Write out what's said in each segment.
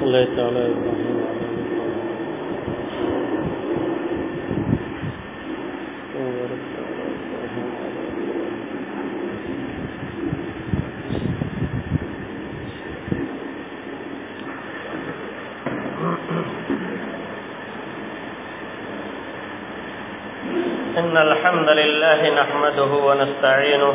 صليت على إبراهيم إن الحمد لله نحمده ونستعينه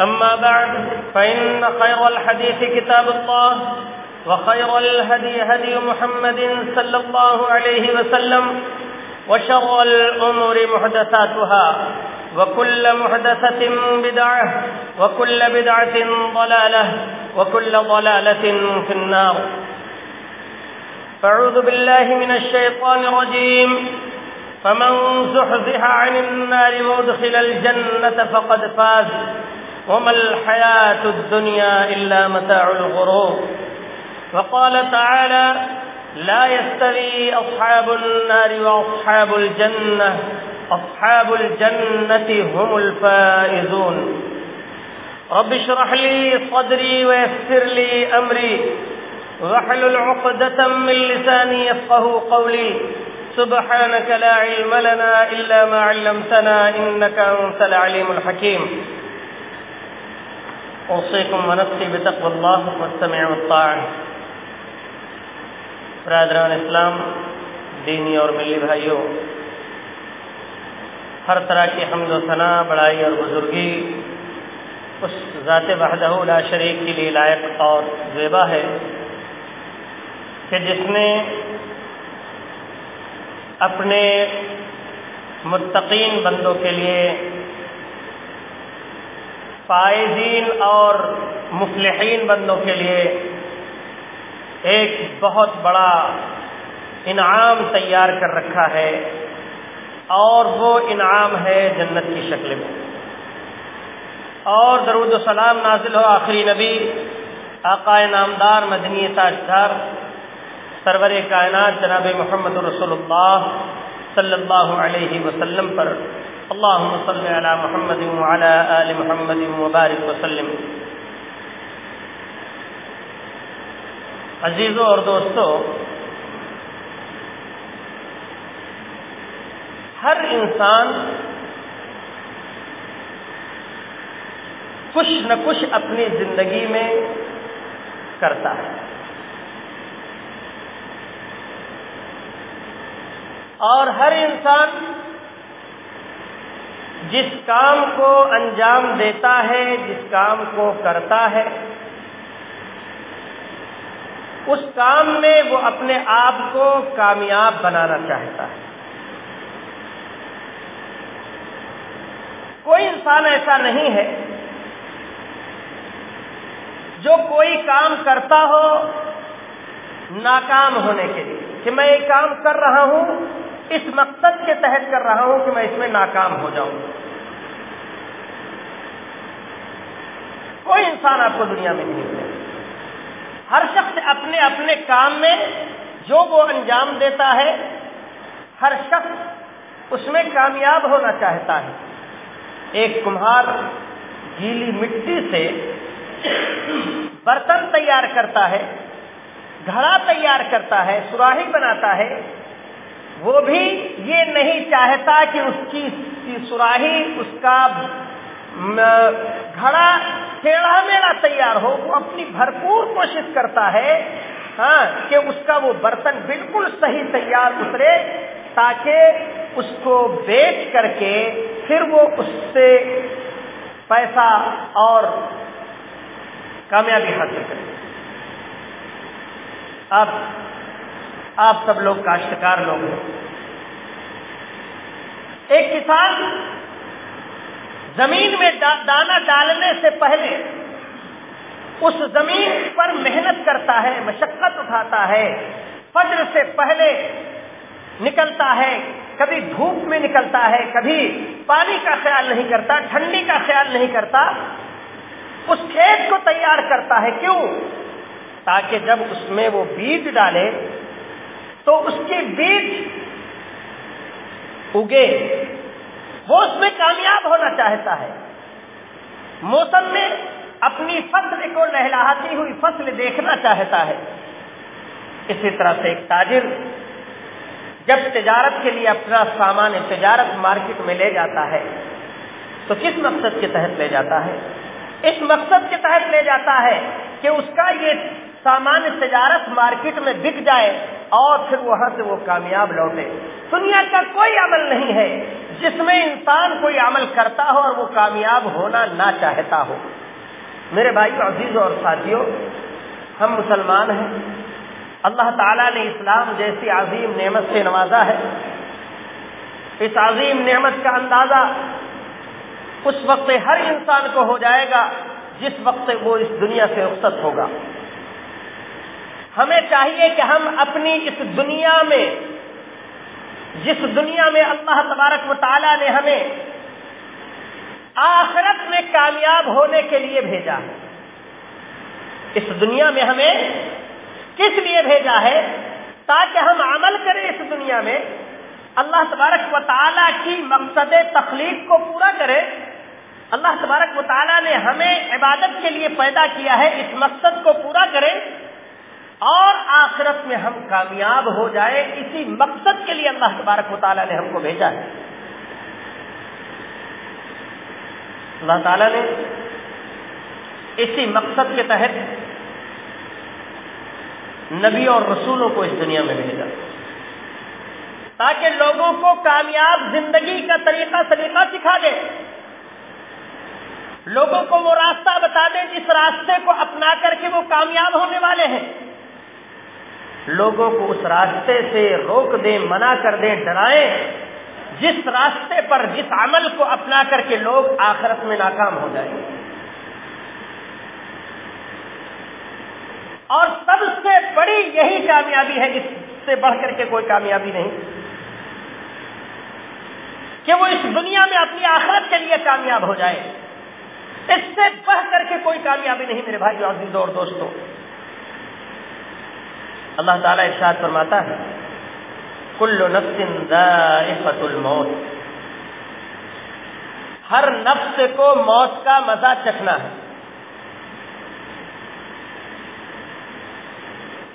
أما بعد، فإن خير الحديث كتاب الله، وخير الهدي هدي محمد صلى الله عليه وسلم، وشر الأمور محدثاتها، وكل محدثة بدعة، وكل بدعة ضلالة، وكل ضلالة في النار. فاعوذ بالله من الشيطان الرجيم. فمن زحزح عن النار وادخل الجنة فقد فاز. وما الحياة الدنيا إلا متاع الغرور. وقال تعالى لا يستوي أصحاب النار وأصحاب الجنة. أصحاب الجنة هم الفائزون. رب اشرح لي صدري ويسر لي أمري. واحلل عقدة من لساني يفقه قولي. سبحانك لا علم لنا إلا ما علمتنا إنك أنت العليم الحكيم. أوصيكم ونفسي بتقوى الله والسمع والطاعة برادران اسلام، دینی اور ملی بھائیوں، ہر طرح کی حمد و ثناء، بڑائی اور بزرگی اس ذات وحدہ لا شریک کے لیے لائق اور زیبا ہے کہ جس نے اپنے متقین بندوں کے لیے فائزین اور مفلحین بندوں کے لیے ایک بہت بڑا انعام تیار کر رکھا ہے اور وہ انعام ہے جنت کی شکل میں۔ اور درود و سلام نازل ہو آخری نبی، آقا نامدار مدنی تاجدار، سرور کائنات جناب محمد رسول اللہ صلی اللہ علیہ وسلم پر۔ اللہ صلی علی محمد وعلی آل محمد مبارک وسلم. عزیزوں اور دوستوں ہر انسان کچھ نہ کچھ اپنی زندگی میں کرتا ہے۔ اور ہر انسان جس کام کو انجام دیتا ہے، جس کام کو کرتا ہے۔ اس کام میں وہ اپنے آپ کو کامیاب بنانا چاہتا ہے۔ کوئی انسان ایسا نہیں ہے جو کوئی کام کرتا ہو ناکام ہونے کے لیے۔ کہ میں یہ کام کر رہا ہوں، اس مقصد کے تحت کر رہا ہوں کہ میں اس میں ناکام ہو جاؤں۔ کوئی انسان آپ کو دنیا میں نہیں ملے ہر شخص اپنے اپنے کام میں جو وہ انجام دیتا ہے، ہر شخص اس میں کامیاب ہونا چاہتا ہے۔ ایک کمہار گیلی مٹی سے برتن تیار کرتا ہے، گھڑا تیار کرتا ہے سراہی بناتا ہے۔ وہ بھی یہ نہیں چاہتا کہ اس کی سراہی اس کا گھڑا ٹیڑھا میڑا تیار ہو، وہ اپنی بھرپور کوشش کرتا ہے ہاں کہ اس کا وہ برتن بالکل صحیح تیار اترے تاکہ اس کو بیچ کر کے پھر وہ اس سے پیسہ اور کامیابی حاصل کرے۔ اب، آپ سب لوگ کاشتکار لوگ ہیں۔ ایک کسان زمین میں دانا ڈالنے سے پہلے اس زمین پر محنت کرتا ہے، مشقت اٹھاتا ہے، فجر سے پہلے نکلتا ہے، کبھی دھوپ میں نکلتا ہے، کبھی پانی کا خیال نہیں کرتا، ٹھنڈی کا خیال نہیں کرتا، اس کھیت کو تیار کرتا ہے۔ کیوں؟ تاکہ جب اس میں وہ بیج ڈالے تو اس کے بیج اگے۔ وہ اس میں کامیاب ہونا چاہتا ہے۔ موسم میں اپنی فصل کو لہلاتی ہوئی فصل دیکھنا چاہتا ہے۔ اسی طرح سے ایک تاجر جب تجارت کے لیے اپنا سامان تجارت مارکیٹ میں لے جاتا ہے، تو کس مقصد کے تحت لے جاتا ہے؟ اس مقصد کے تحت لے جاتا ہے کہ اس کا یہ سامان تجارت مارکیٹ میں بک جائے۔ اور پھر وہاں سے وہ کامیاب لوٹے۔ دنیا کا کوئی عمل نہیں ہے جس میں انسان کوئی عمل کرتا ہو اور وہ کامیاب ہونا نہ چاہتا ہو۔ میرے بھائی عزیز اور ساتھیوں، ہم مسلمان ہیں۔ اللہ تعالیٰ نے اسلام جیسی عظیم نعمت سے نوازا ہے۔ اس عظیم نعمت کا اندازہ اس وقت ہر انسان کو ہو جائے گا جس وقت وہ اس دنیا سے رخصت ہوگا۔ ہمیں چاہیے کہ ہم اپنی اس دنیا میں، جس دنیا میں اللہ تبارک و تعالیٰ نے ہمیں آخرت میں کامیاب ہونے کے لیے بھیجا ہے۔ اس دنیا میں ہمیں کس لیے بھیجا ہے؟ تاکہ ہم عمل کریں اس دنیا میں، اللہ تبارک و تعالیٰ کی مقصد تخلیق کو پورا کرے اللہ تبارک و تعالیٰ نے ہمیں عبادت کے لیے پیدا کیا ہے، اس مقصد کو پورا کرے اور آخرت میں ہم کامیاب ہو جائے، اسی مقصد کے لیے اللہ تبارک و تعالیٰ نے ہم کو بھیجا ہے۔ اللہ تعالیٰ نے اسی مقصد کے تحت نبی اور رسولوں کو اس دنیا میں بھیجا۔ تاکہ لوگوں کو کامیاب زندگی کا طریقہ سلیقہ سکھا دے۔ لوگوں کو وہ راستہ بتا دیں جس راستے کو اپنا کر کے وہ کامیاب ہونے والے ہیں۔ لوگوں کو اس راستے سے روک دیں، منع کر دیں، ڈرائیں۔ جس راستے پر، جس عمل کو اپنا کر کے لوگ آخرت میں ناکام ہو جائیں۔ اور سب سے بڑی یہی کامیابی ہے، اس سے بڑھ کر کے کوئی کامیابی نہیں۔ کہ وہ اس دنیا میں اپنی آخرت کے لیے کامیاب ہو جائے۔ اس سے بڑھ کر کے کوئی کامیابی نہیں، میرے بھائی عزیز اور دوستوں۔ اللہ تعالیٰ ارشاد فرماتا ہے، کل نفس ذائقت الموت۔ ہر نفس کو موت کا مزہ چکھنا ہے۔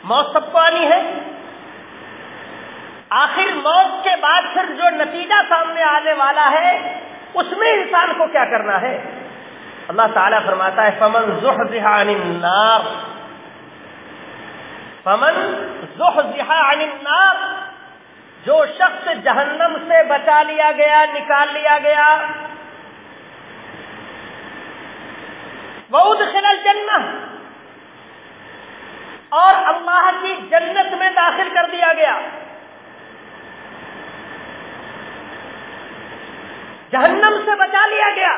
موت سب کو آنی ہے۔ آخر موت کے بعد پھر جو نتیجہ سامنے آنے والا ہے، اس میں انسان کو کیا کرنا ہے؟ اللہ تعالیٰ فرماتا ہے، فمن زحزح عن النار فمن زحزح عن النار، جو شخص جہنم سے بچا لیا گیا، نکال لیا گیا بہت خلل جنت اور اللہ کی جنت میں داخل کر دیا گیا۔ جہنم سے بچا لیا گیا۔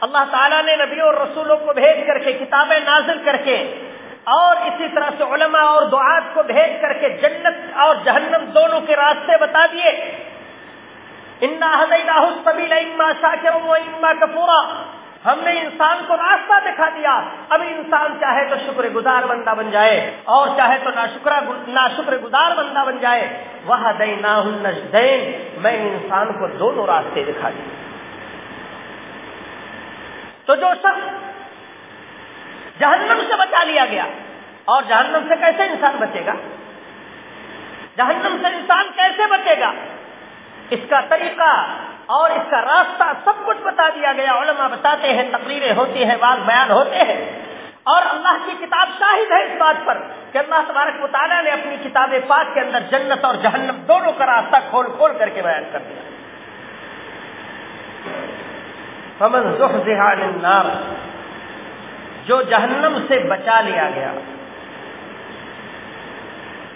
اللہ تعالیٰ نے نبیوں اور رسولوں کو بھیج کر کے، کتابیں نازل کر کے اور اسی طرح سے علماء اور دعات کو بھیج کر کے جنت اور جہنم دونوں کے راستے بتا دیے۔ انا اما شاکر و اما کپورا ہم نے انسان کو راستہ دکھا دیا۔ اب انسان چاہے تو شکر گزار بندہ بن جائے اور چاہے تو نا شکر گزار بندہ بن جائے۔ وہ دئی نا دین میں انسان کو دونوں راستے دکھا دی تو جو شخص جہنم سے بچا لیا گیا۔ اور جہنم سے کیسے انسان بچے گا؟ جہنم سے انسان کیسے بچے گا؟ اس کا طریقہ اور اس کا راستہ سب کچھ بتا دیا گیا۔ علماء بتاتے ہیں، تقریریں ہوتی ہیں بات بیان ہوتے ہیں۔ اور اللہ کی کتاب شاہد ہے اس بات پر کہ اللہ تبارک مطالعہ نے اپنی کتاب پاک کے اندر جنت اور جہنم دونوں کا راستہ کھول کھول کر کے بیان کر دیا۔ فمن النار جو جہنم سے بچا لیا گیا۔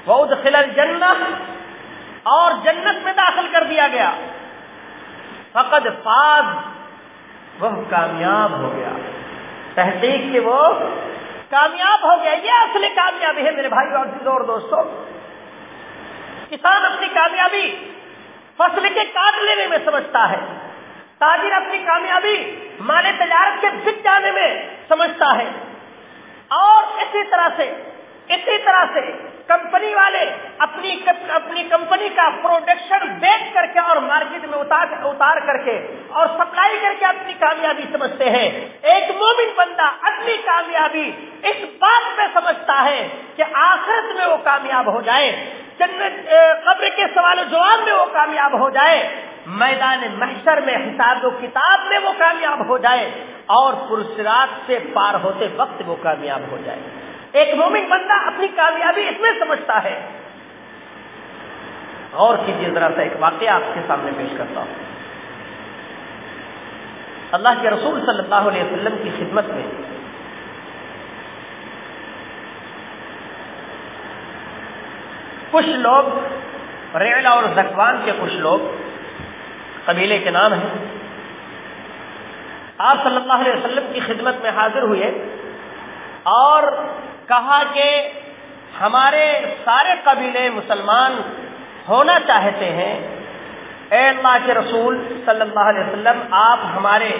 بہت خلل جنت اور جنت میں داخل کر دیا گیا۔ فقد فاض وہ کامیاب ہو گیا۔ تحقیق کے وہ کامیاب ہو گیا۔ یہ اصل کامیابی ہے میرے بھائی اور دوستوں کسان اپنی کامیابی فصل کے کاٹ لینے میں سمجھتا ہے۔ تاجر اپنی کامیابی مال تجارت کے بک جانے میں سمجھتا ہے۔ اور اسی طرح سے، اسی طرح سے کمپنی والے اپنی اپنی کمپنی کا پروڈکشن بیچ کر کے اور مارکیٹ میں اتار اتار کر کے اور سپلائی کر کے اپنی کامیابی سمجھتے ہیں۔ ایک مومن بندہ اپنی کامیابی اس بات میں سمجھتا ہے کہ آخرت میں وہ کامیاب ہو جائے، جنت قبر کے سوال و جواب میں وہ کامیاب ہو جائے۔ میدان محشر میں حساب و کتاب میں وہ کامیاب ہو جائے اور پرسرات سے پار ہوتے وقت وہ کامیاب ہو جائے۔ ایک مومن بندہ اپنی کامیابی اس میں سمجھتا ہے۔ اور کیجیے ذرا سا ایک واقعہ آپ کے سامنے پیش کرتا ہوں۔ اللہ کے رسول صلی اللہ علیہ وسلم کی خدمت میں کچھ لوگ ریلا اور زکوان کے کچھ لوگ قبیلے کے نام ہیں۔ آپ صلی اللہ علیہ وسلم کی خدمت میں حاضر ہوئے اور کہا کہ ہمارے سارے قبیلے مسلمان ہونا چاہتے ہیں۔ اے اللہ کے رسول صلی اللہ علیہ وسلم، آپ ہمارے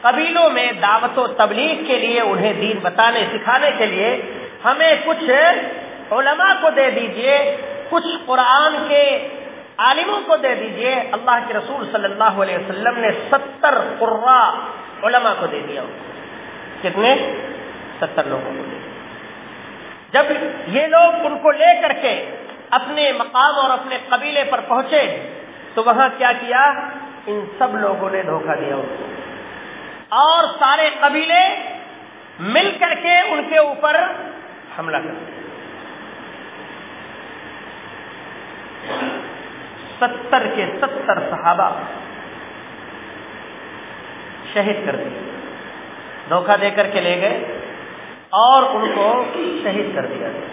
قبیلوں میں دعوت و تبلیغ کے لیے، انہیں دین بتانے، سکھانے کے لیے ہمیں کچھ علماء کو دے دیجیے، کچھ قرآن کے عالموں کو دے دیجیے، اللہ کے رسول صلی اللہ علیہ وسلم نے ستر قرا علماء کو دے دیا۔ کتنے؟ ستر لوگوں کو دے جب یہ لوگ ان کو لے کر کے اپنے مقام اور اپنے قبیلے پر پہنچے، تو وہاں کیا کیا؟ ان سب لوگوں نے دھوکہ دیا۔ ان کو اور سارے قبیلے مل کر کے ان کے اوپر حملہ کر دیا۔ ستر کے ستر صحابہ شہید کر دیے دھوکہ دے کر کے لے گئے اور ان کو شہید کر دیا گیا۔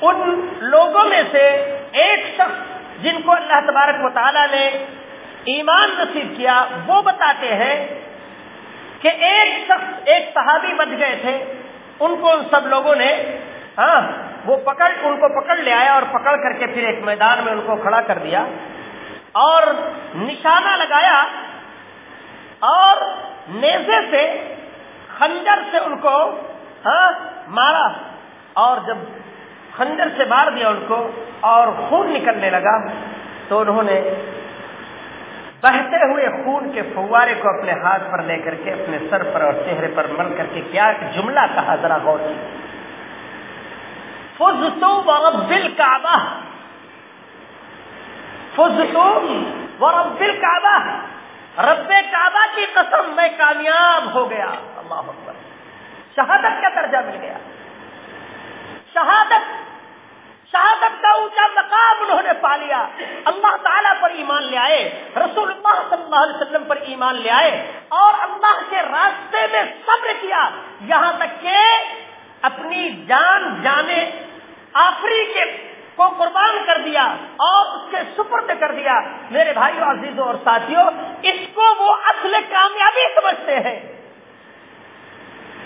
ان لوگوں میں سے ایک شخص جن کو اللہ تبارک مطالعہ نے ایمان نصیب کیا، وہ بتاتے ہیں کہ ایک شخص، ایک صحابی بچ گئے تھے، ان کو ان سب لوگوں نے ہاں وہ پکڑ ان کو پکڑ لے آیا اور پکڑ کر کے پھر ایک میدان میں ان کو کھڑا کر دیا اور نشانہ لگایا اور نیزے سے خنجر سے ان کو ہاں مارا اور جب خنجر سے مار دیا ان کو اور خون نکلنے لگا تو انہوں نے بہتے ہوئے خون کے فوارے کو اپنے ہاتھ پر لے کر کے اپنے سر پر اور چہرے پر مل کر کے کیا جملہ کہا، ذرا غور کی فض تو وربل کعبہ فض تو وربل کعبہ رب کعبہ کی قسم میں کامیاب ہو گیا. اللہ اکبر. شہادت کا درجہ مل گیا. شہادت شہادت کا اونچا مقام انہوں نے پا لیا. اللہ تعالیٰ پر ایمان لے آئے. رسول اللہ صلی اللہ علیہ وسلم پر ایمان لے آئے. اور اللہ کے راستے میں صبر کیا. یہاں تک کہ اپنی جان جانے آخری کے کو قربان کر دیا اور اس کے سپرد کر دیا۔ میرے بھائیوں عزیزوں اور ساتھیوں اس کو وہ اصل کامیابی سمجھتے ہیں۔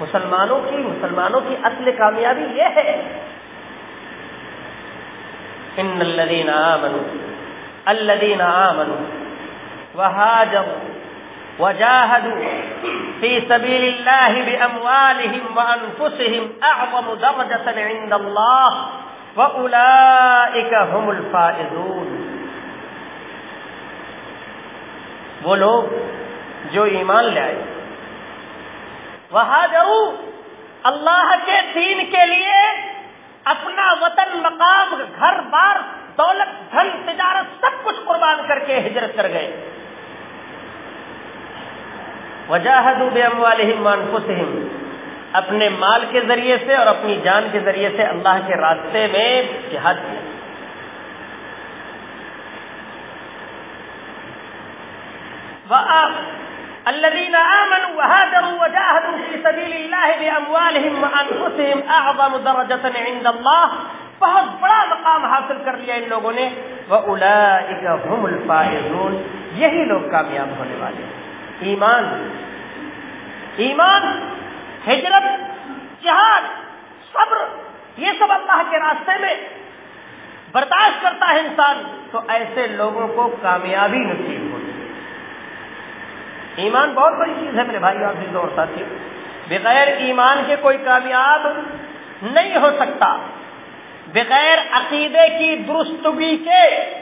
مسلمانوں کی مسلمانوں کی اصل کامیابی یہ ہے۔ ان الذين آمنوا الذين آمنوا وهاجروا وجاهدوا في سبيل الله بأموالهم وأنفسهم أعظم درجة عند الله وأولئك هم الفائزون. وہ لوگ جو ایمان لے آئے وہ اللہ کے دین کے لیے اپنا وطن، مقام، گھر، بار، دولت، دھن، تجارت سب کچھ قربان کر کے ہجرت کر گئے۔ وجاہدوا باموالہم وانفسہم، اپنے مال کے ذریعے سے اور اپنی جان کے ذریعے سے اللہ کے راستے میں جہاد کیا۔ الذين آمنوا وهاجروا وجاهدوا في سبيل الله بأموالهم وأنفسهم أعظم درجة عند الله بہت بڑا مقام حاصل کر لیا ان لوگوں نے۔ وہ هم الفائزون، یہی لوگ کامیاب ہونے والے ہیں۔ ایمان ایمان، ہجرت، جہاد، صبر، یہ سب اللہ کے راستے میں برداشت کرتا ہے انسان، تو ایسے لوگوں کو کامیابی نصیب ہوتی ایمان بہت بڑی چیز ہے میرے بھائی، آپ اور ساتھی۔ بغیر ایمان کے کوئی کامیاب نہیں ہو سکتا۔ بغیر عقیدے کی درستگی کے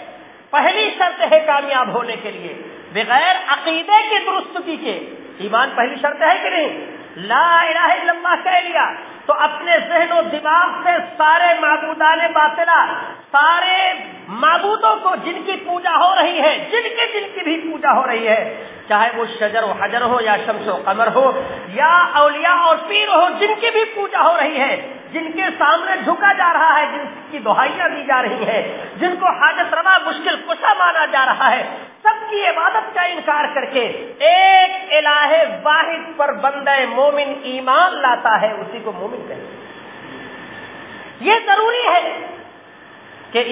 پہلی شرط ہے کامیاب ہونے کے لیے، بغیر عقیدے کی درستگی کے۔ ایمان پہلی شرط ہے کہ نہیں؟ لا الہ الا اللہ کہہ لیا۔ تو اپنے ذہن و دماغ سے سارے معبودان باطلا سارے معبودوں کو جن کی پوجا ہو رہی ہے، جن کے جن کی بھی پوجا ہو رہی ہے، چاہے وہ شجر و حجر ہو یا شمس و قمر ہو یا اولیاء اور پیر ہو، جن کی بھی پوجا ہو رہی ہے جن کے سامنے جھکا جا رہا ہے، جن کی دہائیاں دی جا رہی ہیں، جن کو حاجت روا مشکل کشا مانا جا رہا ہے۔ سب کی عبادت کا انکار کر کے ایک الہ واحد پر بندہ مومن ایمان لاتا ہے، اسی کو مومن کہتے یہ ضروری ہے کہ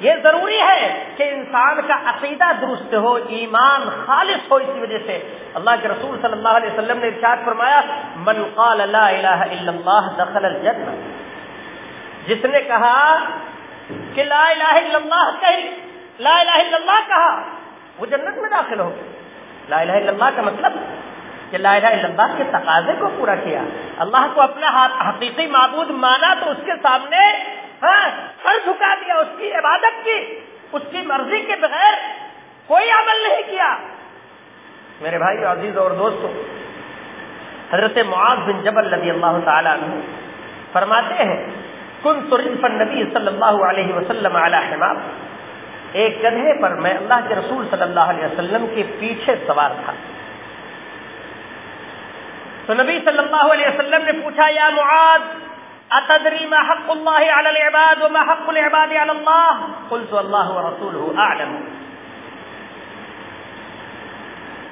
یہ ضروری ہے کہ انسان کا عقیدہ درست ہو، ایمان خالص ہو اسی وجہ سے۔ اللہ کے رسول صلی اللہ علیہ وسلم نے ارشاد فرمایا، من قال لا الہ الا اللہ دخل الجنہ. جس نے کہا کہ لا الہ الا اللہ کہی لا الہ الا اللہ کہا، وہ جنت میں داخل ہو لا الہ الا اللہ کا مطلب کہ لا الہ الا اللہ کے تقاضے کو پورا کیا۔ اللہ کو اپنا حقیقی معبود مانا تو اس کے سامنے ہاں، سر جھکا دیا اس کی عبادت کی، اس کی مرضی کے بغیر کوئی عمل نہیں کیا۔ میرے بھائی، عزیز اور دوستو، حضرت معاذ بن جبل رضی اللہ تعالی عنہ فرماتے ہیں کن تو نبی صلی اللہ علیہ وسلم علی حمام. ایک گدھے پر میں اللہ کے رسول صلی اللہ علیہ وسلم کے پیچھے سوار تھا۔ تو نبی صلی اللہ علیہ وسلم نے پوچھا، یا معاذ اتدری ما حق الله على العباد وما حق العباد على الله؟ قلت الله ورسوله اعلم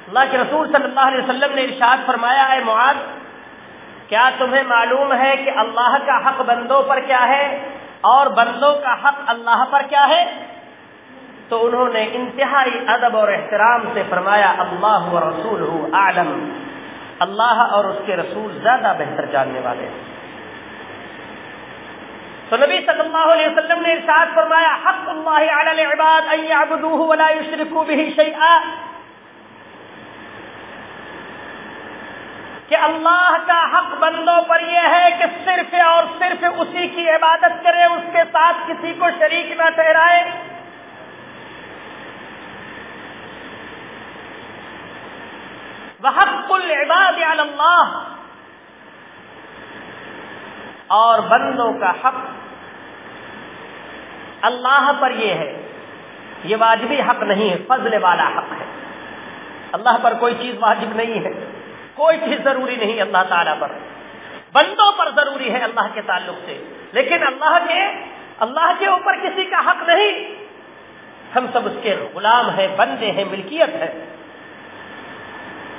اللہ کے رسول صلی اللہ علیہ وسلم نے ارشاد فرمایا ہے معاذ، کیا تمہیں معلوم ہے کہ اللہ کا حق بندوں پر کیا ہے اور بندوں کا حق اللہ پر کیا ہے؟ تو انہوں نے انتہائی ادب اور احترام سے فرمایا، اللہ رسول عالم اللہ اور اس کے رسول زیادہ بہتر جاننے والے ہیں۔ تو نبی صلی اللہ علیہ وسلم نے ارشاد فرمایا، حق اللہ علی العباد ان يعبدوه ولا يشركوا به شيئا کہ اللہ کا حق بندوں پر یہ ہے کہ صرف اور صرف اسی کی عبادت کرے، اس کے ساتھ کسی کو شریک نہ ٹھہرائے۔ وحق العباد علی اللہ اور بندوں کا حق اللہ پر یہ ہے۔ یہ واجبی حق نہیں ہے، فضل والا حق ہے۔ اللہ پر کوئی چیز واجب نہیں ہے۔ کوئی چیز ضروری نہیں اللہ تعالیٰ پر۔ بندوں پر ضروری ہے اللہ کے تعلق سے۔ لیکن اللہ کے اللہ کے اوپر کسی کا حق نہیں۔ ہم سب اس کے غلام ہیں، بندے ہیں، ملکیت ہے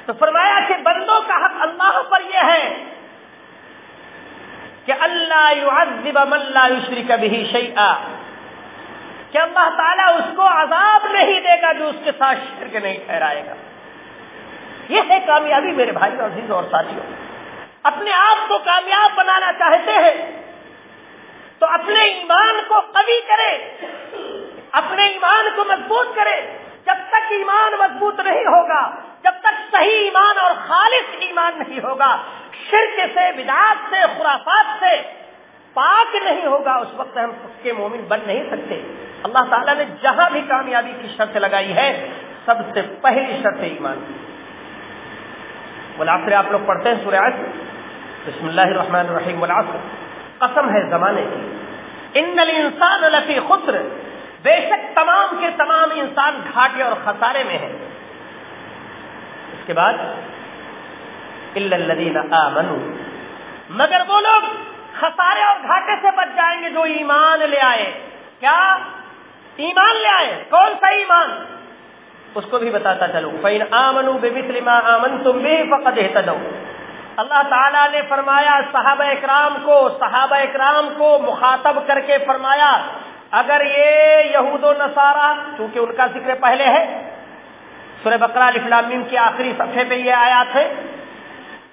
تو فرمایا کہ بندوں کا حق اللہ پر یہ ہے کہ اللہ يعذب من لا يشرك به شيئا کہ اللہ تعالیٰ اس کو عذاب نہیں دے گا جو اس کے ساتھ شرک نہیں ٹھہرائے گا۔ یہ ہے کامیابی میرے بھائی عزیز اور ساتھیوں۔ اپنے آپ کو کامیاب بنانا چاہتے ہیں تو اپنے ایمان کو قوی کرے اپنے ایمان کو مضبوط کرے جب تک ایمان مضبوط نہیں ہوگا، جب تک صحیح ایمان اور خالص ایمان نہیں ہوگا، شرک سے، بدعات سے، خرافات سے پاک نہیں ہوگا، اس وقت ہم اس کے مومن بن نہیں سکتے۔ اللہ تعالیٰ نے جہاں بھی کامیابی کی شرط لگائی ہے، سب سے پہلی شرط ایمان بلاسر آپ لوگ پڑھتے ہیں سورہ بسم اللہ الرحمن الرحیم۔ بلاسر قسم ہے زمانے کی۔ ان انسان لفی خسر۔ بے شک تمام کے تمام انسان گھاٹے اور خسارے میں ہیں۔ اس کے بعد الذین آمنوا۔ مگر وہ لوگ خسارے اور گھاٹے سے بچ جائیں گے جو ایمان لے آئے۔ کیا؟ ایمان لے آئے۔ کون سا ایمان؟ اس کو بھی بتاتا چلو فین آمن بے مسلم آمن تم بھی فقط اللہ تعالیٰ نے فرمایا، صحابہ اکرام کو، صحابہ اکرام کو مخاطب کر کے فرمایا، اگر یہ یہود و نصارہ، چونکہ ان کا ذکر پہلے ہے، سورہ بقرہ الفلامیم کے آخری صفحے پہ یہ آیات ہے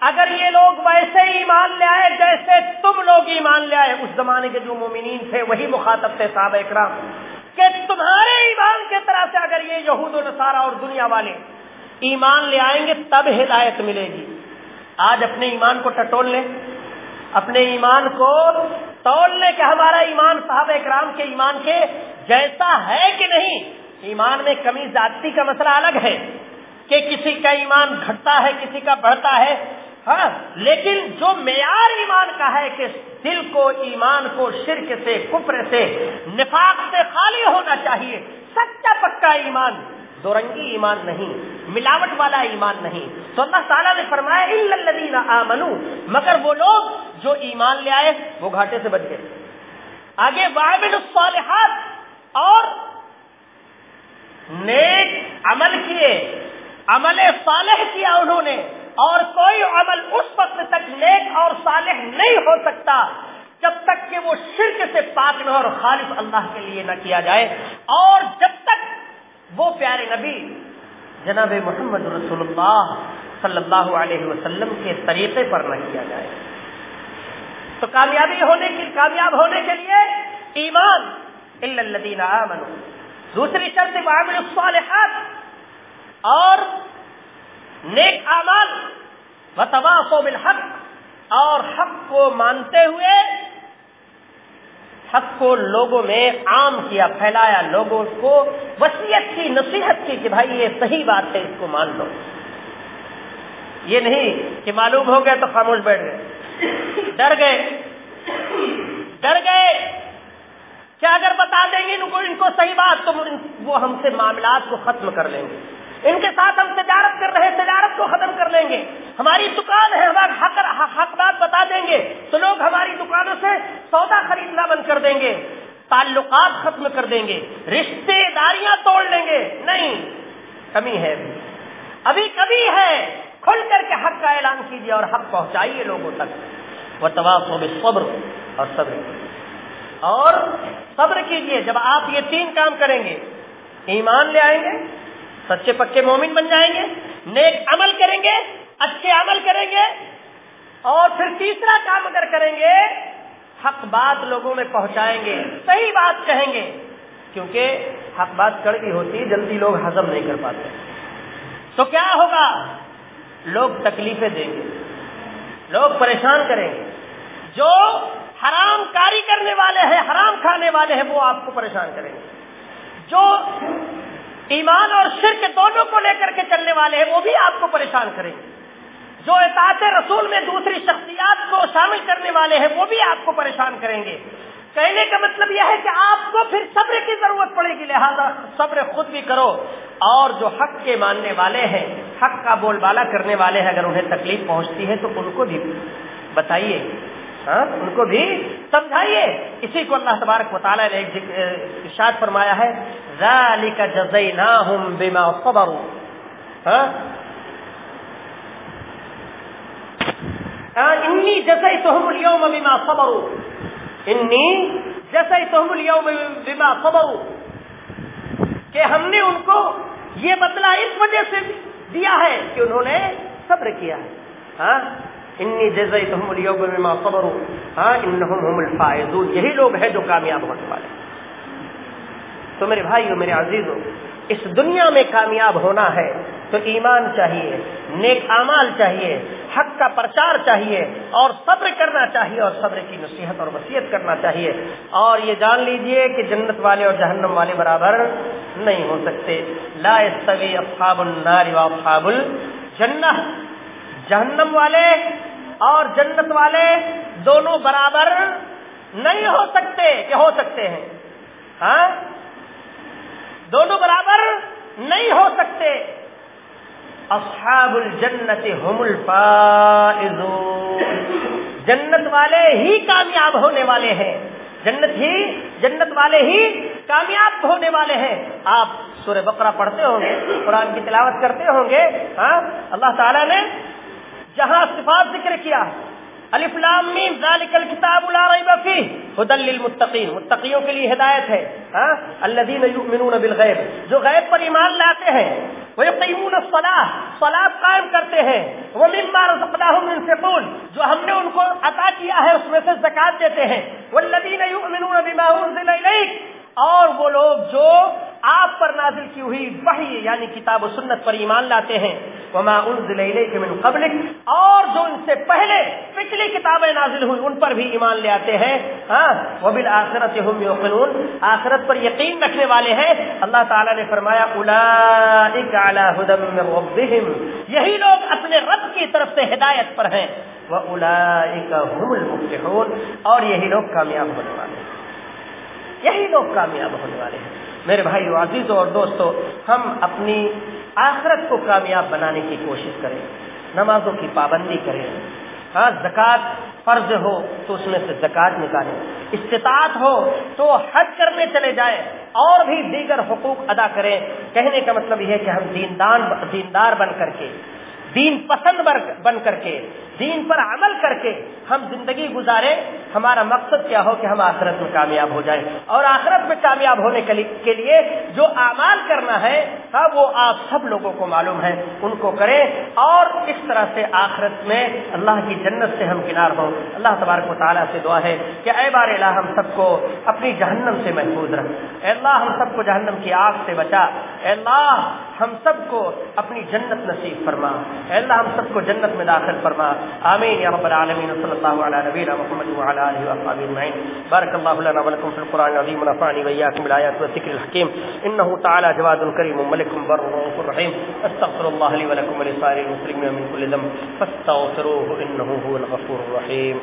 اگر یہ لوگ ویسے ایمان لے آئے جیسے تم لوگ ایمان لے آئے، اس زمانے کے جو مومنین تھے، وہی مخاطب تھے صحابہ اکرام، کہ تمہارے ایمان کے طرح سے اگر یہ یہود و نصارہ اور دنیا والے ایمان لے آئیں گے، تب ہدایت ملے گی۔ آج اپنے ایمان کو ٹٹول لیں، اپنے ایمان کو تول لیں کہ ہمارا ایمان صحابہ اکرام کے ایمان کے جیسا ہے کہ نہیں۔ ایمان میں کمی ذاتی کا مسئلہ الگ ہے کہ کسی کا ایمان گھٹتا ہے، کسی کا بڑھتا ہے ہاں لیکن جو معیار ایمان کا ہے کہ دل کو، ایمان کو شرک سے، کفر سے، نفاق سے خالی ہونا چاہیے، سچا پکا ایمان دو رنگی ایمان نہیں، ملاوٹ والا ایمان نہیں۔ تو اللہ تعالیٰ نے فرمایا آمنو مگر وہ لوگ جو ایمان لے آئے، وہ گھاٹے سے بچ گئے۔ آگے وابل الصالحات۔ اور نیک عمل کیے۔ عمل صالح کیا انہوں نے۔ اور کوئی عمل اس وقت تک نیک اور صالح نہیں ہو سکتا جب تک کہ وہ شرک سے پاک نہ اور خالص اللہ کے لیے نہ کیا جائے۔ اور جب تک وہ پیارے نبی جناب محمد رسول اللہ صلی اللہ علیہ وسلم کے طریقے پر نہ کیا جائے۔ تو کامیابی ہونے کی، کامیاب ہونے کے لیے ایمان الدین دوسری شرط معامل الصالحات اور نیک اعمال و تباف بالحق، اور حق کو مانتے ہوئے حق کو لوگوں میں عام کیا، پھیلایا لوگوں کو۔ وسیعت کی، نصیحت کی کہ بھائی یہ صحیح بات ہے، اس کو مان لو۔ یہ نہیں کہ معلوم ہو گیا تو خاموش بیٹھ گئے۔ ڈر گئے۔ ڈر گئے۔ کیا اگر بتا دیں گے ان کو ان کو صحیح بات، تو وہ ہم سے معاملات کو ختم کر لیں گے۔ ان کے ساتھ ہم تجارت کر رہے تجارت کو ختم کر لیں گے۔ ہماری دکان ہے حق حق بات بتا دیں گے۔ تو لوگ ہماری دکانوں سے سودا خریدنا بند کر دیں گے، تعلقات ختم کر دیں گے رشتے داریاں توڑ لیں گے۔ نہیں، کمی ہے ابھی۔ کبھی ہے۔ کھل کر کے حق کا اعلان کیجیے اور حق پہنچائیے لوگوں تک۔ وہ تباہ صبر اور صبر۔ اور صبر کیجیے، جب آپ یہ تین کام کریں گے، ایمان لے آئیں گے سچے پکے مومن بن جائیں گے، نیک عمل کریں گے، اچھے عمل کریں گے، اور پھر تیسرا کام اگر کریں گے، حق بات لوگوں میں پہنچائیں گے، صحیح بات کہیں گے، کیونکہ حق بات کڑوی ہوتی جلدی لوگ ہضم نہیں کر پاتے۔ تو کیا ہوگا؟ لوگ تکلیفیں دیں گے، لوگ پریشان کریں گے۔ جو حرام کاری کرنے والے ہیں، حرام کھانے والے ہیں، وہ آپ کو پریشان کریں گے۔ جو ایمان اور شرک دونوں کو لے کر کے چلنے والے ہیں، وہ بھی آپ کو پریشان کریں گے۔ جو اطاعت رسول میں دوسری شخصیات کو شامل کرنے والے ہیں، وہ بھی آپ کو پریشان کریں گے۔ کہنے کا مطلب یہ ہے کہ آپ کو پھر صبر کی ضرورت پڑے گی، لہذا صبر خود بھی کرو۔ اور جو حق کے ماننے والے ہیں، حق کا بول بالا کرنے والے ہیں، اگر انہیں تکلیف پہنچتی ہے تو ان کو بھی بتائیے۔ ہاں؟ ان کو بھی سمجھائیے۔ اسی کو اللہ تبارک مطالعہ نے ارشاد فرمایا ہے ذالک جزیناہم بما صبروا۔ ہاں؟ انی جزیتہم اليوم بما صبروا۔ انی جزیتہم اليوم بما صبروا۔ کہ ہم نے ان کو یہ بدلہ اس وجہ سے دیا ہے کہ انہوں نے صبر کیا ہے۔ ہاں؟ انی جزیتہم اليوم بما صبروا. ہاں انہم هم الفائزون. یہی لوگ ہیں جو کامیاب ہونے والے تو میرے بھائیو، میرے عزیزو، اس دنیا میں کامیاب ہونا ہے تو ایمان چاہیے، نیک اعمال چاہیے، حق کا پرچار چاہیے، اور صبر کرنا چاہیے، اور صبر کی نصیحت اور وصیت کرنا چاہیے۔ اور یہ جان لیجیے کہ جنت والے اور جہنم والے برابر نہیں ہو سکتے۔ لا استوی اصحاب النار و اصحاب الجنہ۔ جہنم والے اور جنت والے دونوں برابر نہیں ہو سکتے کہ ہو سکتے ہیں۔ ہاں؟ دونوں برابر نہیں ہو سکتے۔ اصحاب الجنت هم الفائزون۔ جنت والے ہی کامیاب ہونے والے ہیں۔ جنت ہی، جنت والے ہی کامیاب ہونے والے ہیں۔ آپ سورہ بقرہ پڑھتے ہوں گے، قرآن کی تلاوت کرتے ہوں گے ہاں؟ اللہ تعالیٰ نے جہاں صفات ذکر کیا ہے۔ الف لام میم، ذالک الکتاب لا ریب فیہ۔ ھدی للمتقین، متقیوں کے لیے ہدایت ہے۔ ہاں؟ الذین یؤمنون بالغیب، جو غیب پر ایمان لاتے ہیں۔ ویقیمون الصلاۃ، صلاۃ قائم کرتے ہیں۔ ومما رزقناهم ينفقون، جو ہم نے ان کو عطا کیا ہے، اس میں سے زکات دیتے ہیں۔ والذین یؤمنون بما انزل الیک اور وہ لوگ جو آپ پر نازل کی ہوئی وحی یعنی کتاب و سنت پر ایمان لاتے ہیں، وما انزل الیک من قبلک اور جو ان سے پہلے پچھلی کتابیں نازل ہوئی، ان پر بھی ایمان لے آتے ہیں۔ ہاں وبالآخرۃ هم یوقنون آخرت پر یقین رکھنے والے ہیں۔ اللہ تعالی نے فرمایا اولئک علی ھدی من ربهم۔ یہی لوگ اپنے رب کی طرف سے ہدایت پر ہیں۔ واولئک هم المفلحون۔ اور یہی لوگ کامیاب ہونے والے ہیں۔ یہی لوگ کامیاب ہونے والے ہیں۔ میرے بھائی عزیزوں اور دوستوں ہم اپنی آخرت کو کامیاب بنانے کی کوشش کریں، نمازوں کی پابندی کریں۔ ہاں زکوٰۃ فرض ہو تو اس میں سے زکوٰۃ نکالیں۔ استطاعت ہو تو حج کرنے چلے جائیں۔ اور بھی دیگر حقوق ادا کریں۔ کہنے کا مطلب یہ ہے کہ ہم دیندان دیندار بن کر کے دین پسند بن کر کے، دین پر عمل کر کے ہم زندگی گزارے ہمارا مقصد کیا ہو کہ ہم آخرت میں کامیاب ہو جائیں۔ اور آخرت میں کامیاب ہونے کے لیے جو اعمال کرنا ہے ہاں وہ آپ سب لوگوں کو معلوم ہے، ان کو کریں۔ اور اس طرح سے آخرت میں اللہ کی جنت سے ہم کنار ہوں۔ اللہ تبارک و تعالیٰ سے دعا ہے کہ اے بار اللہ ہم سب کو اپنی جہنم سے محفوظ رکھ۔ اے اللہ، ہم سب کو جہنم کی آگ سے بچا۔ اے اللہ ہم سب کو اپنی جنت نصیب فرما۔ اے اللہ، ہم سب کو جنت میں داخل فرما۔ آمین، یا رب العالمین، صلی اللہ علیہ نبینا محمد وعلى آله وصحبه اجمعين بارك الله لنا ولكم في القرآن العظيم ونفعني وإياكم بالآيات والذكر الحكيم إنه تعالى جواد كريم ملك بر رؤوف رحيم استغفر الله لي ولكم ولسائر المسلمين من كل ذنب، فاستغفروه إنه هو الغفور الرحيم